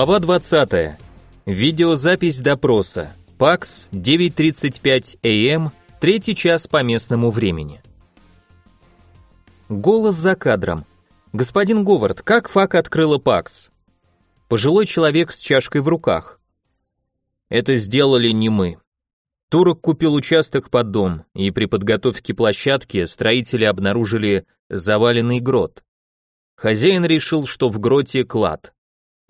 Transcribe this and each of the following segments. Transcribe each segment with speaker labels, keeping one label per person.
Speaker 1: Глава 20. Видеозапись допроса. ПАКС, 9.35 АМ, третий час по местному времени. Голос за кадром. Господин Говард, как ФАК открыла ПАКС? Пожилой человек с чашкой в руках. Это сделали не мы. Турок купил участок под дом, и при подготовке площадки строители обнаружили заваленный грот. Хозяин решил, что в гроте клад.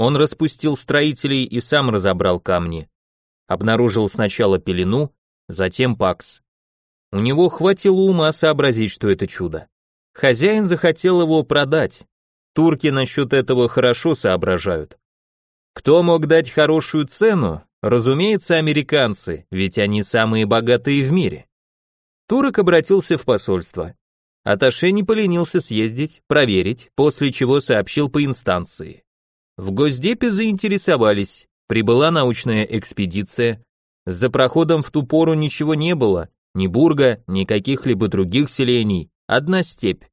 Speaker 1: Он распустил строителей и сам разобрал камни. Обнаружил сначала пелену, затем пакс. У него хватило ума сообразить, что это чудо. Хозяин захотел его продать. Турки насчет этого хорошо соображают. Кто мог дать хорошую цену? Разумеется, американцы, ведь они самые богатые в мире. Турок обратился в посольство. Аташе не поленился съездить, проверить, после чего сообщил по инстанции. В Госдепе заинтересовались, прибыла научная экспедиция. За проходом в ту пору ничего не было, ни бурга, ни каких-либо других селений, одна степь.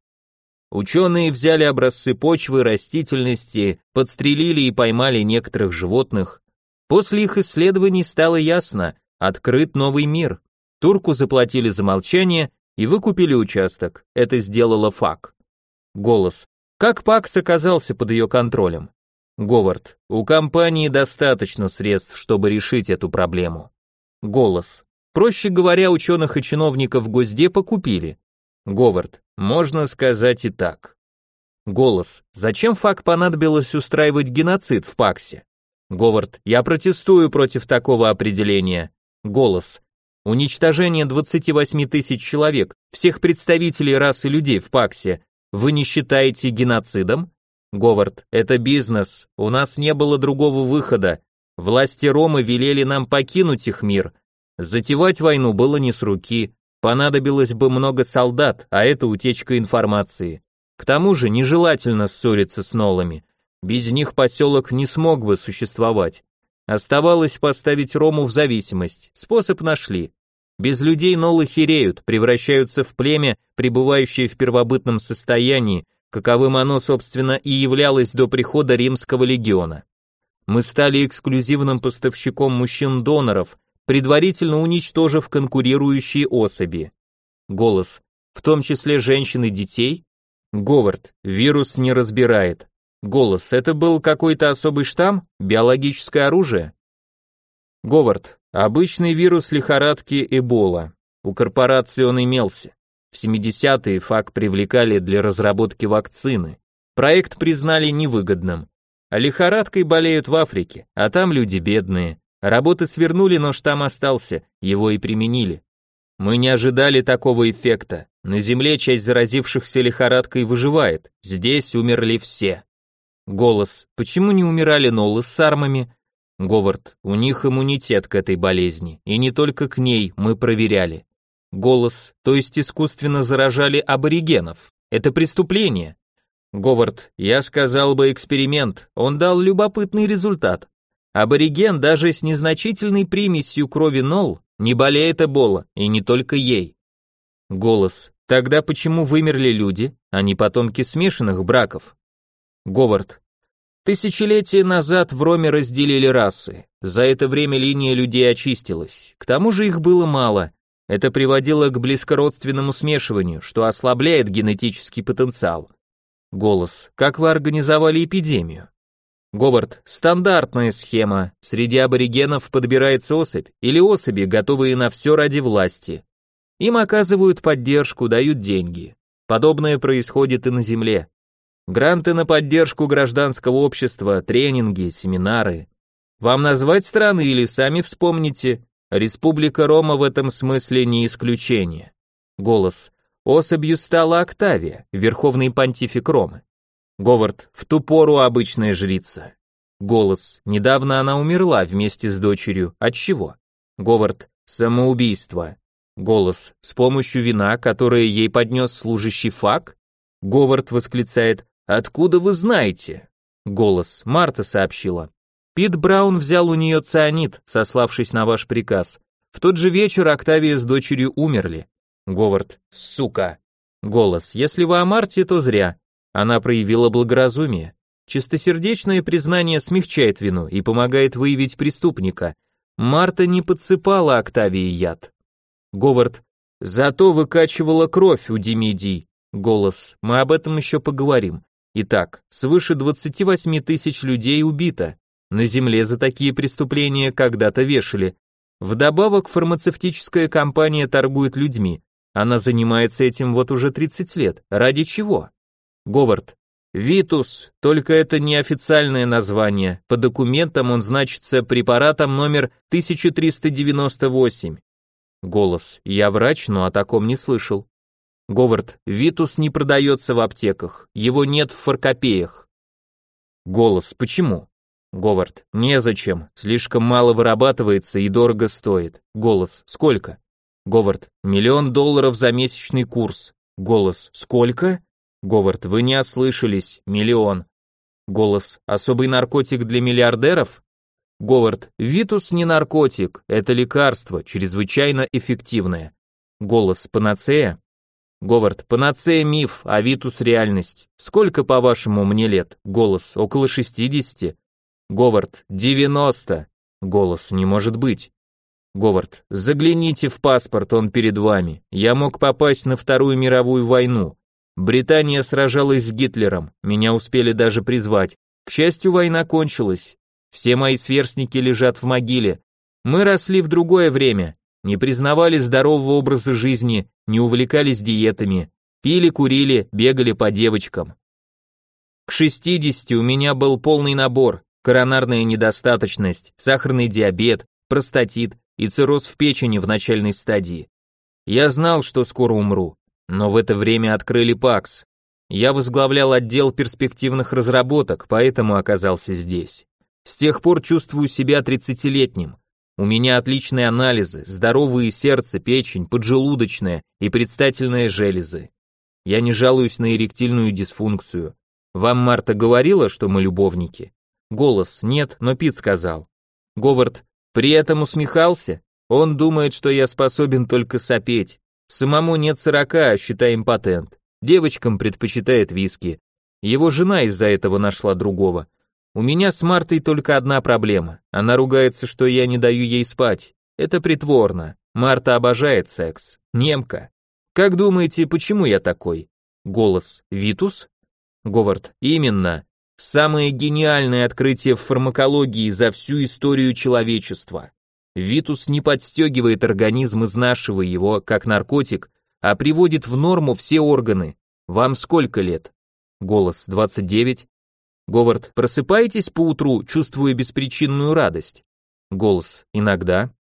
Speaker 1: Ученые взяли образцы почвы, растительности, подстрелили и поймали некоторых животных. После их исследований стало ясно, открыт новый мир. Турку заплатили за молчание и выкупили участок. Это сделала ФАК. Голос. Как ПАКС оказался под ее контролем? Говард, у компании достаточно средств, чтобы решить эту проблему. Голос. Проще говоря, ученых и чиновников Госдепа купили. Говард, можно сказать и так. Голос. Зачем ФАК понадобилось устраивать геноцид в ПАКСе? Говард. Я протестую против такого определения. Голос. Уничтожение 28 тысяч человек, всех представителей расы людей в ПАКСе, вы не считаете геноцидом? Говард, это бизнес, у нас не было другого выхода. Власти Ромы велели нам покинуть их мир. Затевать войну было не с руки, понадобилось бы много солдат, а это утечка информации. К тому же нежелательно ссориться с Нолами. Без них поселок не смог бы существовать. Оставалось поставить Рому в зависимость, способ нашли. Без людей Нолы хереют, превращаются в племя, пребывающее в первобытном состоянии, каковым оно, собственно, и являлось до прихода римского легиона. Мы стали эксклюзивным поставщиком мужчин-доноров, предварительно уничтожив конкурирующие особи. Голос. В том числе женщин и детей? Говард. Вирус не разбирает. Голос. Это был какой-то особый штамм? Биологическое оружие? Говард. Обычный вирус лихорадки Эбола. У корпорации он имелся. В 70-е ФАК привлекали для разработки вакцины. Проект признали невыгодным. А лихорадкой болеют в Африке, а там люди бедные. Работы свернули, но штамм остался, его и применили. Мы не ожидали такого эффекта. На Земле часть заразившихся лихорадкой выживает, здесь умерли все. Голос. Почему не умирали Нолы с армами? Говард. У них иммунитет к этой болезни, и не только к ней, мы проверяли. Голос, то есть искусственно заражали аборигенов. Это преступление. Говард, я сказал бы эксперимент, он дал любопытный результат. Абориген даже с незначительной примесью крови нол не болеет эбола, и не только ей. Голос, тогда почему вымерли люди, а не потомки смешанных браков? Говард, Тысячелетия назад в Роме разделили расы. За это время линия людей очистилась. К тому же их было мало. Это приводило к близкородственному смешиванию, что ослабляет генетический потенциал. Голос. Как вы организовали эпидемию? Говард. Стандартная схема. Среди аборигенов подбирается особь или особи, готовые на все ради власти. Им оказывают поддержку, дают деньги. Подобное происходит и на Земле. Гранты на поддержку гражданского общества, тренинги, семинары. Вам назвать страны или сами вспомните? Республика Рома в этом смысле не исключение. Голос. Особью стала Октавия, верховный понтифик Ромы. Говард. В ту пору обычная жрица. Голос. Недавно она умерла вместе с дочерью. От чего? Говард. Самоубийство. Голос. С помощью вина, которое ей поднес служащий фак? Говард восклицает. Откуда вы знаете? Голос. Марта сообщила. Пит Браун взял у нее цианид, сославшись на ваш приказ. В тот же вечер Октавия с дочерью умерли. Говард, сука. Голос, если вы о Марте, то зря. Она проявила благоразумие. Чистосердечное признание смягчает вину и помогает выявить преступника. Марта не подсыпала Октавии яд. Говард. Зато выкачивала кровь у Демидий. Голос. Мы об этом еще поговорим. Итак, свыше 28 тысяч людей убито. На земле за такие преступления когда-то вешали. Вдобавок фармацевтическая компания торгует людьми. Она занимается этим вот уже 30 лет. Ради чего? Говард. Витус, только это не официальное название. По документам он значится препаратом номер 1398. Голос. Я врач, но о таком не слышал. Говард. Витус не продается в аптеках. Его нет в фаркопеях. Голос. Почему? Говард. Незачем. Слишком мало вырабатывается и дорого стоит. Голос. Сколько? Говард. Миллион долларов за месячный курс. Голос. Сколько? Говард. Вы не ослышались. Миллион. Голос. Особый наркотик для миллиардеров? Говард. Витус не наркотик. Это лекарство, чрезвычайно эффективное. Голос. Панацея? Говард. Панацея миф, а Витус реальность. Сколько, по-вашему, мне лет? Голос. Около шестидесяти. Говард, 90. Голос, не может быть. Говард, загляните в паспорт, он перед вами. Я мог попасть на Вторую мировую войну. Британия сражалась с Гитлером, меня успели даже призвать. К счастью, война кончилась. Все мои сверстники лежат в могиле. Мы росли в другое время, не признавали здорового образа жизни, не увлекались диетами, пили, курили, бегали по девочкам. К 60 у меня был полный набор, коронарная недостаточность, сахарный диабет, простатит и цирроз в печени в начальной стадии. Я знал, что скоро умру, но в это время открыли ПАКС. Я возглавлял отдел перспективных разработок, поэтому оказался здесь. С тех пор чувствую себя тридцатилетним. У меня отличные анализы, здоровые сердце, печень, поджелудочная и предстательная железы. Я не жалуюсь на эректильную дисфункцию. Вам Марта говорила, что мы любовники? Голос нет, но Пит сказал. Говард при этом усмехался. Он думает, что я способен только сопеть. Самому нет сорока, а считай импотент. Девочкам предпочитает виски. Его жена из-за этого нашла другого. У меня с Мартой только одна проблема. Она ругается, что я не даю ей спать. Это притворно. Марта обожает секс. Немка. Как думаете, почему я такой? Голос. Витус? Говард. Именно. Самое гениальное открытие в фармакологии за всю историю человечества. Витус не подстегивает организм, изнашивая его, как наркотик, а приводит в норму все органы. Вам сколько лет? Голос 29. Говард, просыпаетесь по утру, чувствуя беспричинную радость? Голос, иногда.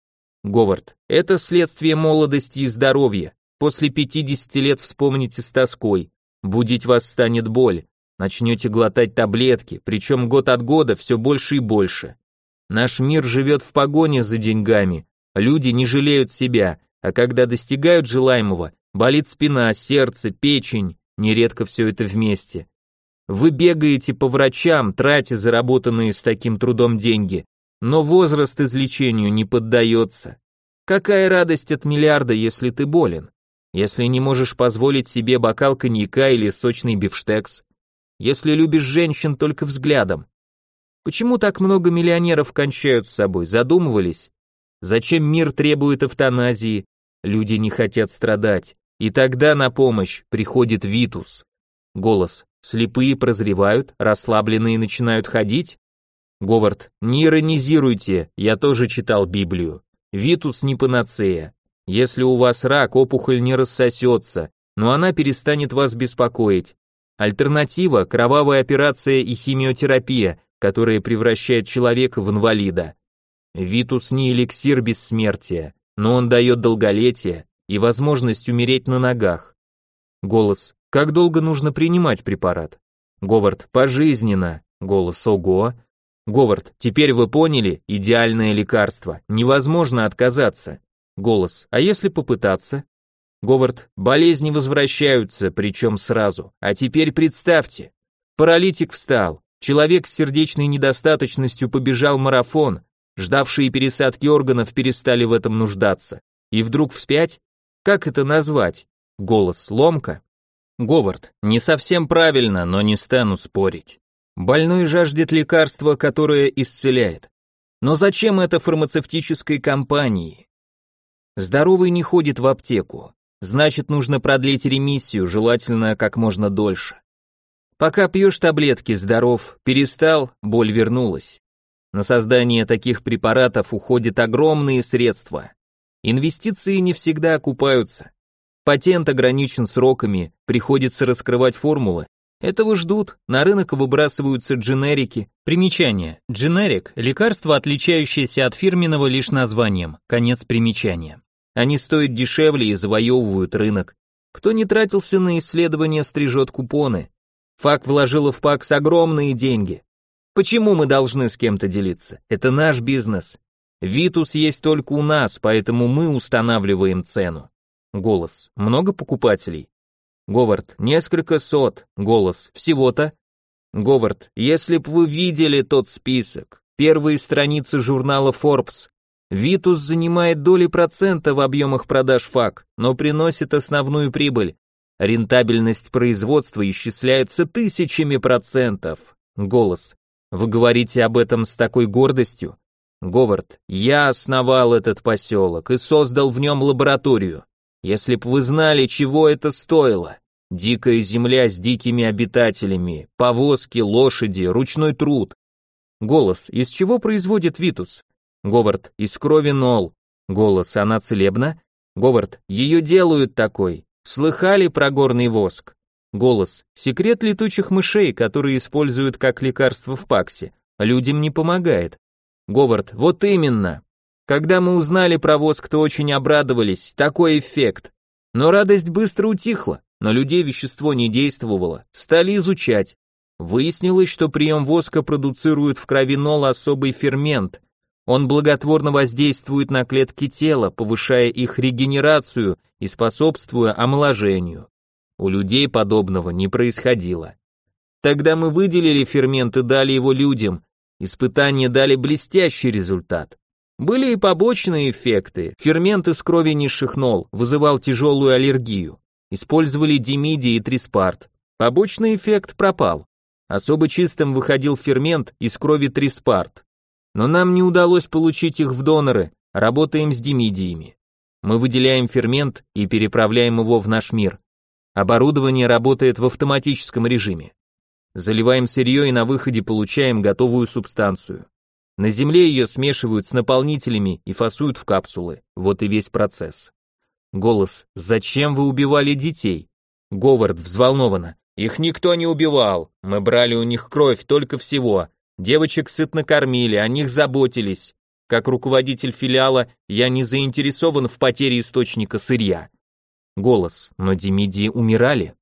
Speaker 1: Говард, это следствие молодости и здоровья. После 50 лет вспомните с тоской. Будить вас станет боль. Начнете глотать таблетки, причем год от года все больше и больше. Наш мир живет в погоне за деньгами, люди не жалеют себя, а когда достигают желаемого, болит спина, сердце, печень, нередко все это вместе. Вы бегаете по врачам, тратя заработанные с таким трудом деньги, но возраст излечению не поддается. Какая радость от миллиарда, если ты болен? Если не можешь позволить себе бокал коньяка или сочный бифштекс? Если любишь женщин только взглядом? Почему так много миллионеров кончают с собой, задумывались? Зачем мир требует эвтаназии? Люди не хотят страдать. И тогда на помощь приходит Витус. Голос. Слепые прозревают, расслабленные начинают ходить? Говард. Не иронизируйте, я тоже читал Библию. Витус не панацея. Если у вас рак, опухоль не рассосется, но она перестанет вас беспокоить. Альтернатива – кровавая операция и химиотерапия, которая превращает человека в инвалида. Витус не эликсир бессмертия, но он дает долголетие и возможность умереть на ногах. Голос. Как долго нужно принимать препарат? Говард. Пожизненно. Голос. Ого. Говард. Теперь вы поняли, идеальное лекарство. Невозможно отказаться. Голос. А если попытаться? Говард, болезни возвращаются, причем сразу. А теперь представьте. Паралитик встал. Человек с сердечной недостаточностью побежал марафон. Ждавшие пересадки органов перестали в этом нуждаться. И вдруг вспять? Как это назвать? Голос ломка? Говард, не совсем правильно, но не стану спорить. Больной жаждет лекарства, которое исцеляет. Но зачем это фармацевтической компании? Здоровый не ходит в аптеку. Значит, нужно продлить ремиссию, желательно как можно дольше. Пока пьешь таблетки, здоров, перестал, боль вернулась. На создание таких препаратов уходят огромные средства. Инвестиции не всегда окупаются. Патент ограничен сроками, приходится раскрывать формулы. Этого ждут, на рынок выбрасываются дженерики. Примечание. Дженерик – лекарство, отличающееся от фирменного лишь названием. Конец примечания. Они стоят дешевле и завоевывают рынок. Кто не тратился на исследования, стрижет купоны. ФАК вложила в ПАКС огромные деньги. Почему мы должны с кем-то делиться? Это наш бизнес. Витус есть только у нас, поэтому мы устанавливаем цену. Голос. Много покупателей? Говард. Несколько сот. Голос. Всего-то? Говард. Если б вы видели тот список. Первые страницы журнала Forbes. Витус занимает доли процента в объемах продаж ФАК, но приносит основную прибыль. Рентабельность производства исчисляется тысячами процентов. Голос. Вы говорите об этом с такой гордостью? Говард. Я основал этот поселок и создал в нем лабораторию. Если б вы знали, чего это стоило. Дикая земля с дикими обитателями, повозки, лошади, ручной труд. Голос. Из чего производит Витус? Говард. Из крови нол. Голос. Она целебна? Говард. Ее делают такой. Слыхали про горный воск? Голос. Секрет летучих мышей, которые используют как лекарство в Паксе. Людям не помогает. Говард. Вот именно. Когда мы узнали про воск, то очень обрадовались. Такой эффект. Но радость быстро утихла. На людей вещество не действовало. Стали изучать. Выяснилось, что прием воска продуцирует в крови нол особый фермент, он благотворно воздействует на клетки тела, повышая их регенерацию и способствуя омоложению. У людей подобного не происходило. Тогда мы выделили фермент и дали его людям. Испытания дали блестящий результат. Были и побочные эффекты. Фермент из крови низших нол вызывал тяжелую аллергию. Использовали димиди и триспарт. Побочный эффект пропал. Особо чистым выходил фермент из крови триспарт. Но нам не удалось получить их в доноры, работаем с димидиями. Мы выделяем фермент и переправляем его в наш мир. Оборудование работает в автоматическом режиме. Заливаем сырье и на выходе получаем готовую субстанцию. На земле ее смешивают с наполнителями и фасуют в капсулы. Вот и весь процесс. Голос. Зачем вы убивали детей? Говард взволнованно. Их никто не убивал. Мы брали у них кровь только всего. Девочек сытно кормили, о них заботились. Как руководитель филиала я не заинтересован в потере источника сырья. Голос. Но Демидии умирали.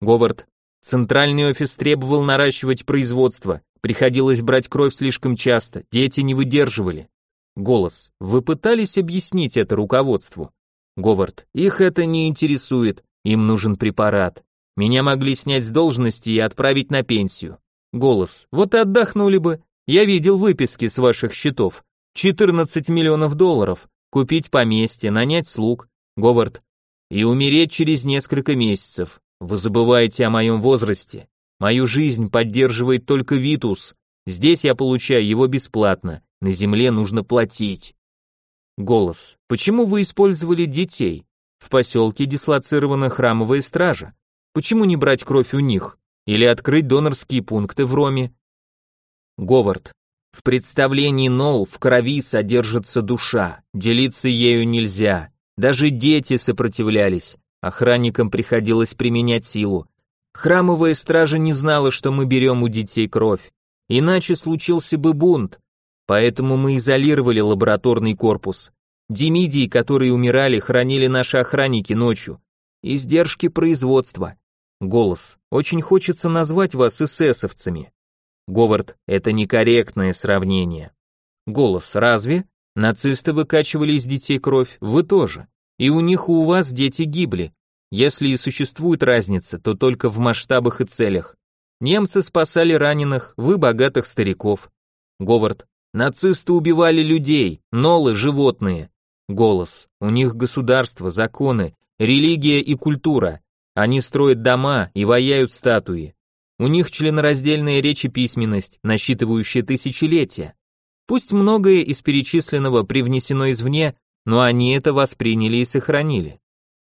Speaker 1: Говард. Центральный офис требовал наращивать производство. Приходилось брать кровь слишком часто. Дети не выдерживали. Голос. Вы пытались объяснить это руководству? Говард. Их это не интересует. Им нужен препарат. Меня могли снять с должности и отправить на пенсию. Голос. Вот и отдохнули бы. Я видел выписки с ваших счетов. 14 миллионов долларов. Купить поместье, нанять слуг. Говард. И умереть через несколько месяцев. Вы забываете о моем возрасте. Мою жизнь поддерживает только Витус. Здесь я получаю его бесплатно. На земле нужно платить. Голос. Почему вы использовали детей? В поселке дислоцирована храмовая стража. Почему не брать кровь у них? Или открыть донорские пункты в Роме? Говард. В представлении Нол в крови содержится душа, делиться ею нельзя. Даже дети сопротивлялись, охранникам приходилось применять силу. Храмовая стража не знала, что мы берем у детей кровь, иначе случился бы бунт. Поэтому мы изолировали лабораторный корпус. Демидии, которые умирали, хранили наши охранники ночью. Издержки производства. Голос. Очень хочется назвать вас эсэсовцами. Говард. Это некорректное сравнение. Голос. Разве? Нацисты выкачивали из детей кровь, вы тоже. И у них и у вас дети гибли. Если и существует разница, то только в масштабах и целях. Немцы спасали раненых, вы богатых стариков. Говард. Нацисты убивали людей, нолы животные. Голос. У них государство, законы, религия и культура. Они строят дома и ваяют статуи. У них членораздельная речь и письменность, насчитывающая тысячелетия. Пусть многое из перечисленного привнесено извне, но они это восприняли и сохранили.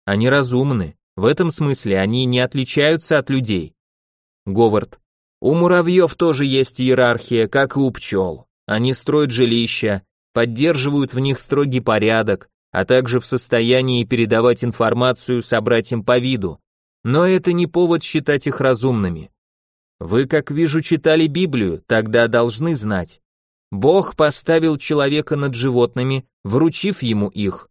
Speaker 1: Они разумны, в этом смысле они не отличаются от людей. Говард. У муравьев тоже есть иерархия, как и у пчел. Они строят жилища, поддерживают в них строгий порядок, а также в состоянии передавать информацию собратьям по виду. Но это не повод считать их разумными. Вы, как вижу, читали Библию, тогда должны знать. Бог поставил человека над животными, вручив ему их.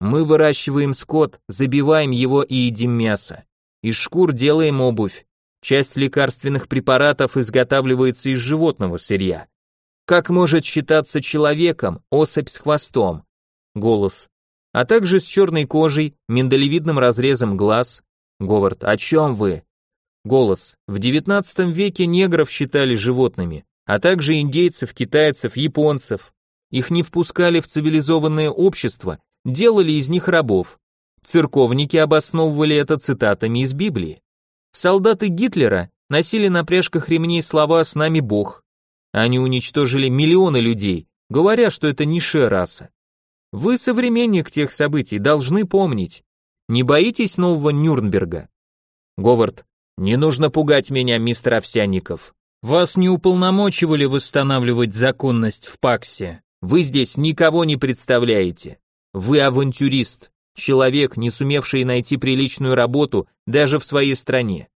Speaker 1: Мы выращиваем скот, забиваем его и едим мясо. Из шкур делаем обувь. Часть лекарственных препаратов изготавливается из животного сырья. Как может считаться человеком особь с хвостом? Голос. А также с черной кожей, миндалевидным разрезом глаз. Говард. О чем вы? Голос. В XIX веке негров считали животными, а также индейцев, китайцев, японцев. Их не впускали в цивилизованное общество, делали из них рабов. Церковники обосновывали это цитатами из Библии. Солдаты Гитлера носили на пряжках ремней слова «С нами Бог», они уничтожили миллионы людей, говоря, что это низшая раса. Вы, современник тех событий, должны помнить. Не боитесь нового Нюрнберга? Говард, не нужно пугать меня, мистер Овсянников. Вас не уполномочивали восстанавливать законность в Паксе. Вы здесь никого не представляете. Вы авантюрист, человек, не сумевший найти приличную работу даже в своей стране.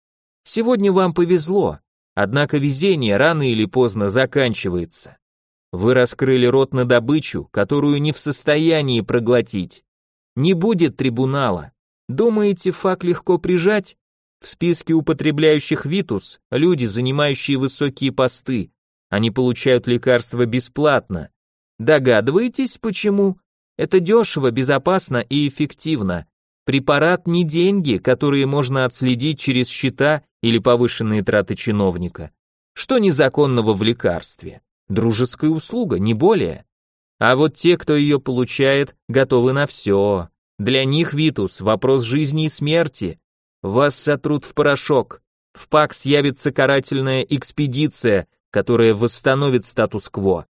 Speaker 1: Сегодня вам повезло, Однако везение рано или поздно заканчивается. Вы раскрыли рот на добычу, которую не в состоянии проглотить. Не будет трибунала. Думаете, фак легко прижать? В списке употребляющих витус люди, занимающие высокие посты. Они получают лекарства бесплатно. Догадываетесь, почему? Это дешево, безопасно и эффективно. Препарат не деньги, которые можно отследить через счета или повышенные траты чиновника. Что незаконного в лекарстве? Дружеская услуга, не более. А вот те, кто ее получает, готовы на все. Для них, Витус, вопрос жизни и смерти. Вас сотрут в порошок. В ПАКС явится карательная экспедиция, которая восстановит статус-кво.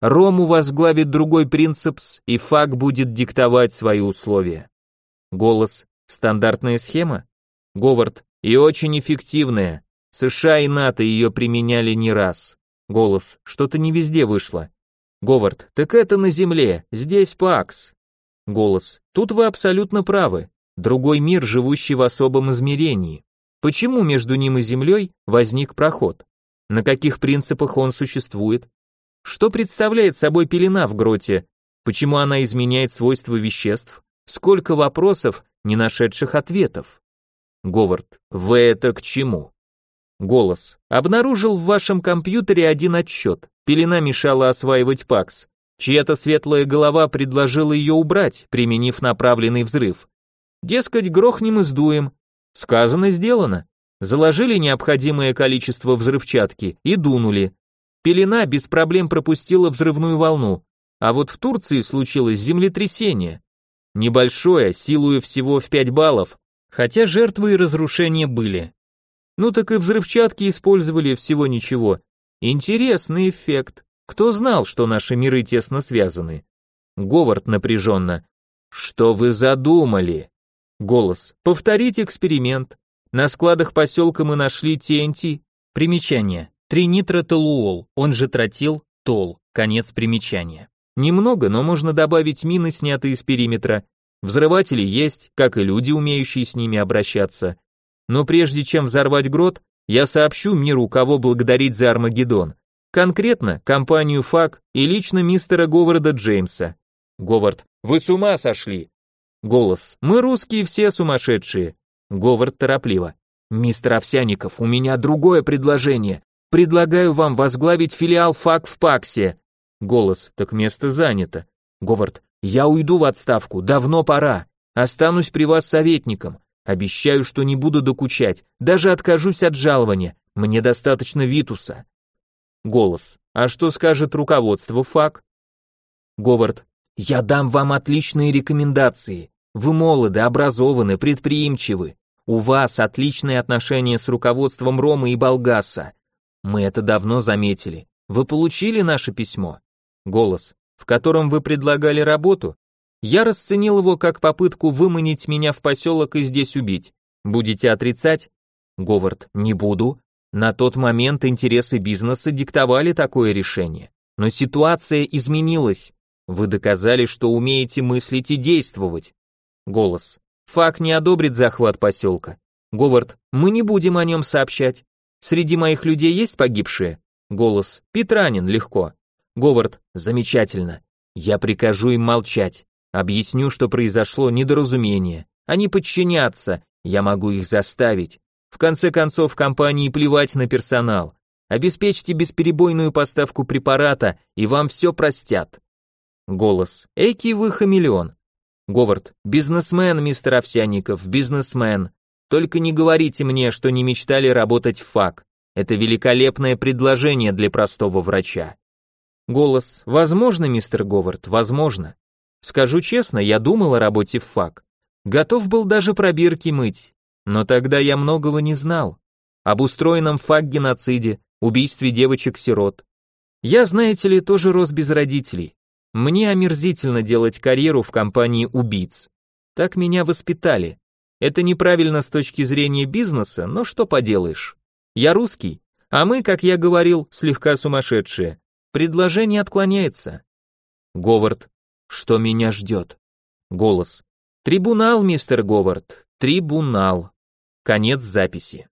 Speaker 1: Рому возглавит другой принципс, и ФАК будет диктовать свои условия. Голос. Стандартная схема? Говард. И очень эффективная. США и НАТО ее применяли не раз. Голос, что-то не везде вышло. Говард, так это на Земле, здесь ПАКС. Голос, тут вы абсолютно правы. Другой мир, живущий в особом измерении. Почему между ним и Землей возник проход? На каких принципах он существует? Что представляет собой пелена в гроте? Почему она изменяет свойства веществ? Сколько вопросов, не нашедших ответов? Говард. Вы это к чему? Голос. Обнаружил в вашем компьютере один отчет. Пелена мешала осваивать ПАКС. Чья-то светлая голова предложила ее убрать, применив направленный взрыв. Дескать, грохнем и сдуем. Сказано, сделано. Заложили необходимое количество взрывчатки и дунули. Пелена без проблем пропустила взрывную волну. А вот в Турции случилось землетрясение. Небольшое, силою всего в 5 баллов, Хотя жертвы и разрушения были. Ну так и взрывчатки использовали всего ничего. Интересный эффект. Кто знал, что наши миры тесно связаны? Говард напряженно. Что вы задумали? Голос. Повторить эксперимент. На складах поселка мы нашли ТНТ. Примечание. Тринитротолуол, он же тротил, тол. Конец примечания. Немного, но можно добавить мины, снятые с периметра, Взрыватели есть, как и люди, умеющие с ними обращаться. Но прежде чем взорвать грот, я сообщу миру, кого благодарить за Армагеддон. Конкретно компанию ФАК и лично мистера Говарда Джеймса. Говард, вы с ума сошли. Голос, мы русские все сумасшедшие. Говард торопливо. Мистер Овсяников, у меня другое предложение. Предлагаю вам возглавить филиал ФАК в ПАКСе. Голос, так место занято. Говард, я уйду в отставку, давно пора. Останусь при вас советником. Обещаю, что не буду докучать, даже откажусь от жалования. Мне достаточно Витуса. Голос. А что скажет руководство ФАК? Говард. Я дам вам отличные рекомендации. Вы молоды, образованы, предприимчивы. У вас отличные отношения с руководством Ромы и Болгаса. Мы это давно заметили. Вы получили наше письмо? Голос, в котором вы предлагали работу? Я расценил его как попытку выманить меня в поселок и здесь убить. Будете отрицать? Говард, не буду. На тот момент интересы бизнеса диктовали такое решение. Но ситуация изменилась. Вы доказали, что умеете мыслить и действовать. Голос. Фак не одобрит захват поселка. Говард, мы не будем о нем сообщать. Среди моих людей есть погибшие? Голос. Петранин, легко. Говард, замечательно. Я прикажу им молчать. Объясню, что произошло недоразумение. Они подчинятся, я могу их заставить. В конце концов, компании плевать на персонал. Обеспечьте бесперебойную поставку препарата, и вам все простят. Голос. Эки вы хамелеон. Говард. Бизнесмен, мистер Овсянников, бизнесмен. Только не говорите мне, что не мечтали работать в ФАК. Это великолепное предложение для простого врача. Голос. Возможно, мистер Говард, возможно. Скажу честно, я думал о работе в ФАК. Готов был даже пробирки мыть. Но тогда я многого не знал. Об устроенном ФАК-геноциде, убийстве девочек-сирот. Я, знаете ли, тоже рос без родителей. Мне омерзительно делать карьеру в компании убийц. Так меня воспитали. Это неправильно с точки зрения бизнеса, но что поделаешь. Я русский, а мы, как я говорил, слегка сумасшедшие. Предложение отклоняется. Говард, что меня ждет? Голос. Трибунал, мистер Говард, трибунал. Конец записи.